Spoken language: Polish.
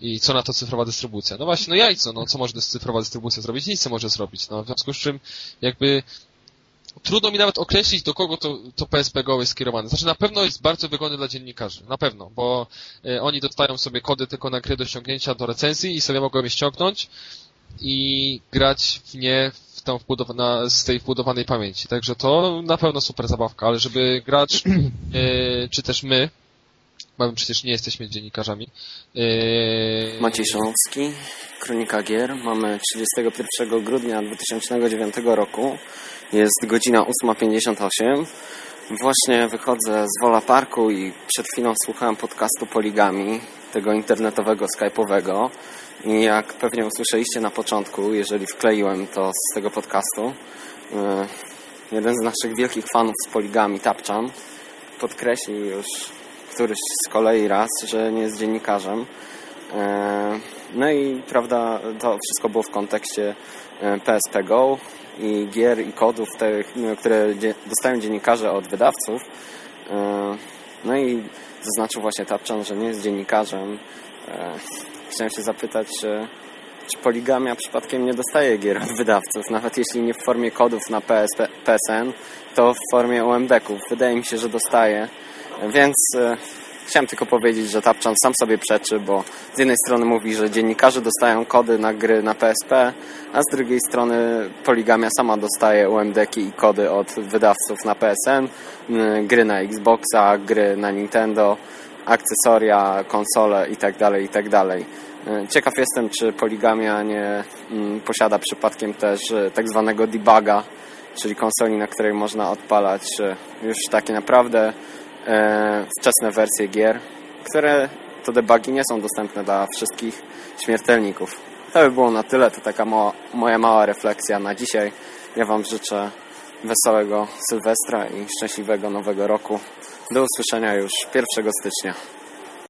I co na to cyfrowa dystrybucja? No właśnie, no jajco, no co może cyfrowa dystrybucja zrobić? Nic nie może zrobić. No w związku z czym jakby trudno mi nawet określić, do kogo to, to PSP Go jest skierowane. Znaczy na pewno jest bardzo wygodny dla dziennikarzy. Na pewno, bo y, oni dostają sobie kody tylko na gry do ściągnięcia do recenzji i sobie mogą je ściągnąć i grać w nie w tą wbudowana, z tej wbudowanej pamięci. Także to na pewno super zabawka, ale żeby gracz, y, czy też my, bo przecież nie jesteśmy dziennikarzami. Yy... Maciej Szanowski, Kronika Gier. Mamy 31 grudnia 2009 roku. Jest godzina 8.58. Właśnie wychodzę z Wola Parku i przed chwilą słuchałem podcastu Poligami, tego internetowego, skype'owego. I jak pewnie usłyszeliście na początku, jeżeli wkleiłem to z tego podcastu, yy, jeden z naszych wielkich fanów z Poligami, Tapczan, podkreślił już któryś z kolei raz, że nie jest dziennikarzem. E, no i prawda, to wszystko było w kontekście PSP Go i gier i kodów, tych, które dostają dziennikarze od wydawców. E, no i zaznaczył właśnie Tapczan, że nie jest dziennikarzem. E, chciałem się zapytać, czy, Poligamia przypadkiem nie dostaje gier od wydawców, nawet jeśli nie w formie kodów na PSP, PSN, to w formie OMD-ków. Wydaje mi się, że dostaje. Więc e, chciałem tylko powiedzieć, że Tapczan sam sobie przeczy, bo z jednej strony mówi, że dziennikarze dostają kody na gry na PSP, a z drugiej strony Poligamia sama dostaje UMD-ki i kody od wydawców na PSN, gry na Xboxa, gry na Nintendo, akcesoria, konsole itd., tak itd. Tak e, ciekaw jestem, czy Poligamia nie posiada przypadkiem też e, tak zwanego debuga, czyli konsoli, na której można odpalać już takie naprawdę wczesne wersje gier, które to debugi nie są dostępne dla wszystkich śmiertelników. To by było na tyle, to taka moja mała refleksja na dzisiaj. Ja Wam życzę wesołego Sylwestra i szczęśliwego Nowego Roku. Do usłyszenia już 1 stycznia.